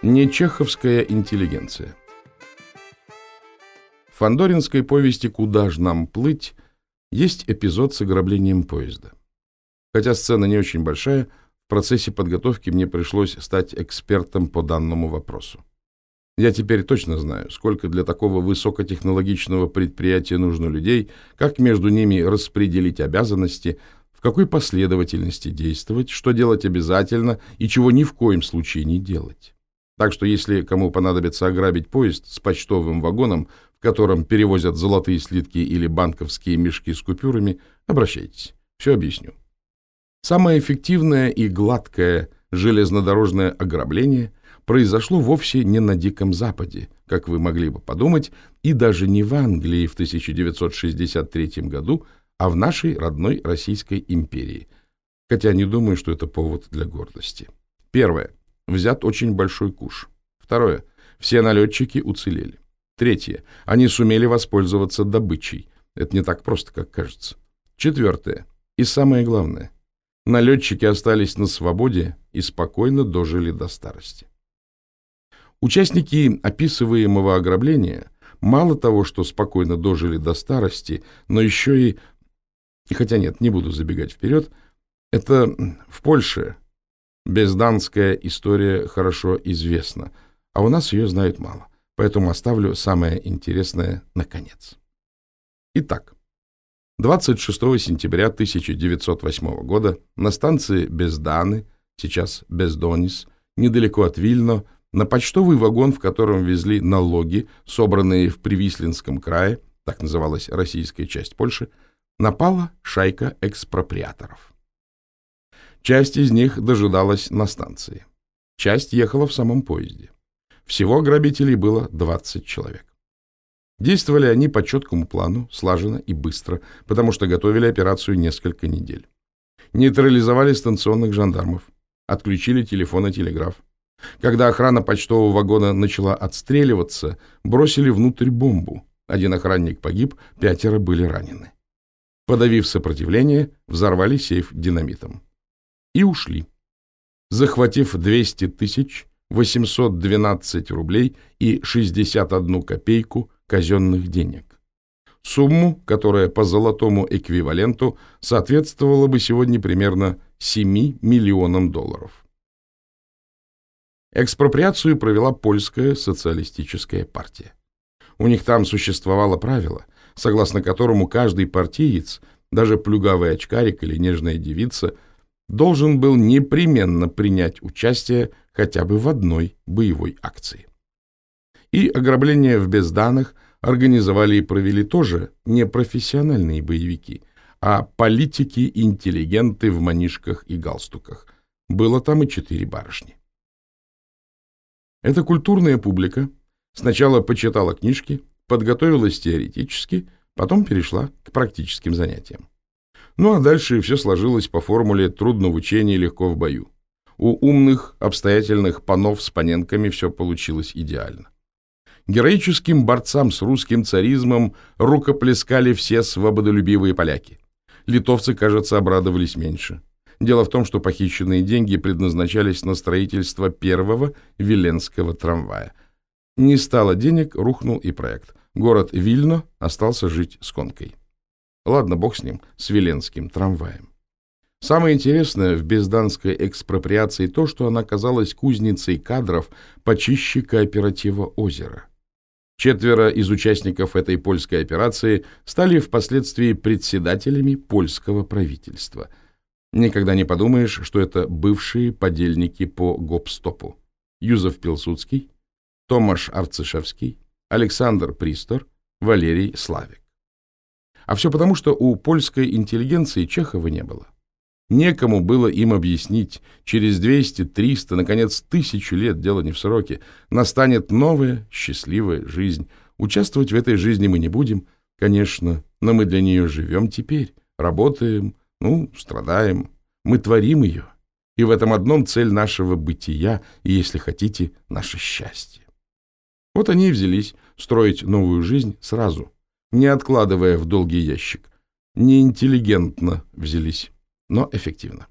Не чеховская интеллигенция. В фандоринской повести «Куда ж нам плыть» есть эпизод с ограблением поезда. Хотя сцена не очень большая, в процессе подготовки мне пришлось стать экспертом по данному вопросу. Я теперь точно знаю, сколько для такого высокотехнологичного предприятия нужно людей, как между ними распределить обязанности, в какой последовательности действовать, что делать обязательно и чего ни в коем случае не делать. Так что если кому понадобится ограбить поезд с почтовым вагоном, в котором перевозят золотые слитки или банковские мешки с купюрами, обращайтесь. Все объясню. Самое эффективное и гладкое железнодорожное ограбление произошло вовсе не на Диком Западе, как вы могли бы подумать, и даже не в Англии в 1963 году, а в нашей родной Российской империи. Хотя не думаю, что это повод для гордости. Первое взят очень большой куш. Второе. Все налетчики уцелели. Третье. Они сумели воспользоваться добычей. Это не так просто, как кажется. Четвертое. И самое главное. Налетчики остались на свободе и спокойно дожили до старости. Участники описываемого ограбления мало того, что спокойно дожили до старости, но еще и... Хотя нет, не буду забегать вперед. Это в Польше Безданская история хорошо известна, а у нас ее знают мало, поэтому оставлю самое интересное наконец. Итак, 26 сентября 1908 года на станции Безданы, сейчас Бездонис, недалеко от Вильно, на почтовый вагон, в котором везли налоги, собранные в Привислинском крае, так называлась российская часть Польши, напала шайка экспроприаторов. Часть из них дожидалась на станции. Часть ехала в самом поезде. Всего грабителей было 20 человек. Действовали они по четкому плану, слаженно и быстро, потому что готовили операцию несколько недель. Нейтрализовали станционных жандармов, отключили телефон и телеграф. Когда охрана почтового вагона начала отстреливаться, бросили внутрь бомбу. Один охранник погиб, пятеро были ранены. Подавив сопротивление, взорвали сейф динамитом и ушли, захватив 200 тысяч 812 рублей и 61 копейку казенных денег. Сумму, которая по золотому эквиваленту соответствовала бы сегодня примерно 7 миллионам долларов. Экспроприацию провела польская социалистическая партия. У них там существовало правило, согласно которому каждый партиец, даже плюгавый очкарик или нежная девица – должен был непременно принять участие хотя бы в одной боевой акции. И ограбление в безданных организовали и провели тоже не профессиональные боевики, а политики-интеллигенты в манишках и галстуках. Было там и четыре барышни. Эта культурная публика сначала почитала книжки, подготовилась теоретически, потом перешла к практическим занятиям. Ну а дальше все сложилось по формуле «трудно в учении, легко в бою». У умных, обстоятельных панов с паненками все получилось идеально. Героическим борцам с русским царизмом рукоплескали все свободолюбивые поляки. Литовцы, кажется, обрадовались меньше. Дело в том, что похищенные деньги предназначались на строительство первого Виленского трамвая. Не стало денег, рухнул и проект. Город Вильно остался жить с конкой. Ладно, бог с ним, с Веленским трамваем. Самое интересное в безданской экспроприации то, что она казалась кузницей кадров почище кооператива озера. Четверо из участников этой польской операции стали впоследствии председателями польского правительства. Никогда не подумаешь, что это бывшие подельники по гопстопу. Юзеф Пилсудский, Томаш Арцишевский, Александр Пристор, Валерий Славик. А все потому, что у польской интеллигенции Чехова не было. Некому было им объяснить, через 200, 300, наконец, тысячу лет, дело не в сроке, настанет новая счастливая жизнь. Участвовать в этой жизни мы не будем, конечно, но мы для нее живем теперь, работаем, ну, страдаем, мы творим ее. И в этом одном цель нашего бытия и, если хотите, наше счастье. Вот они и взялись строить новую жизнь сразу – не откладывая в долгий ящик. Неинтеллигентно взялись, но эффективно.